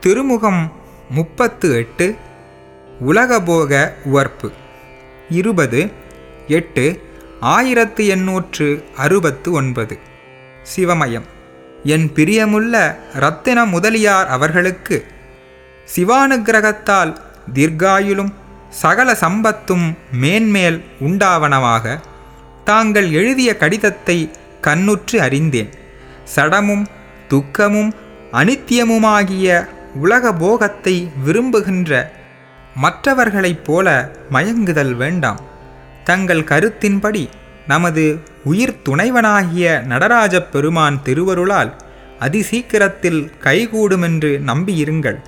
திருமுகம் முப்பத்து எட்டு உலகபோக உவர்ப்பு. இருபது எட்டு ஆயிரத்து எண்ணூற்று அறுபத்து ஒன்பது. சிவமயம். என் பிரியமுள்ள ரத்தின முதலியார் அவர்களுக்கு சிவானுகிரகத்தால் தீர்காயுலும் சகல சம்பத்தும் மேன்மேல் உண்டாவனவாக தாங்கள் எழுதிய கடிதத்தை கண்ணுற்று அறிந்தேன். சடமும் துக்கமும் அனித்தியமுமாகிய உலக போகத்தை விரும்புகின்ற மற்றவர்களைப் போல மயங்குதல் வேண்டாம். தங்கள் கருத்தின்படி நமது உயிர் துணைவனாகிய நடராஜப் பெருமான் திருவருளால் அதிசீக்கிரத்தில் கைகூடுமென்று நம்பியிருங்கள்.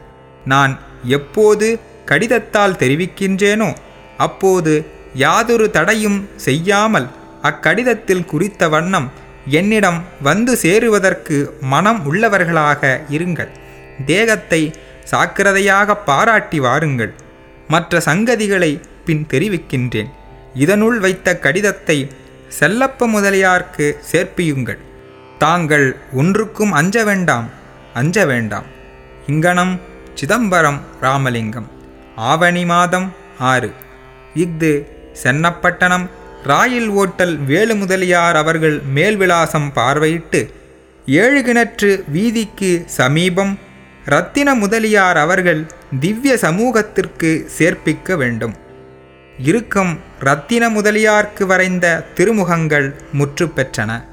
நான் எப்போது கடிதத்தால் தெரிவிக்கின்றேனோ அப்போது யாதொரு தடையும் செய்யாமல் அக்கடிதத்தில் குறித்த வண்ணம் என்னிடம் வந்து சேருவதற்கு மனம் உள்ளவர்களாக இருங்கள். தேகத்தை சாக்கிரதையாக பாராட்டி வாருங்கள். மற்ற சங்கதிகளை பின் தெரிவிக்கின்றேன். இதனுள் வைத்த கடிதத்தை செல்லப்ப முதலியார்க்கு சேர்ப்பியுங்கள். தாங்கள் ஒன்றுக்கும் அஞ்ச வேண்டாம் அஞ்ச வேண்டாம். இங்கனம் சிதம்பரம் ராமலிங்கம். ஆவணி மாதம் ஆறு. இஃது சென்னப்பட்டணம் ராயில் ஓட்டல் வேலு முதலியார் அவர்கள் மேல்விலாசம் பார்வையிட்டு ஏழு கிணற்று வீதிக்கு சமீபம் ரத்தின முதலியார் அவர்கள் திவ்ய சமூகத்திற்கு சேர்ப்பிக்க வேண்டும். இறுக்கம் ரத்தின முதலியார்க்கு வரைந்த திருமுகங்கள் முற்று பெற்றன.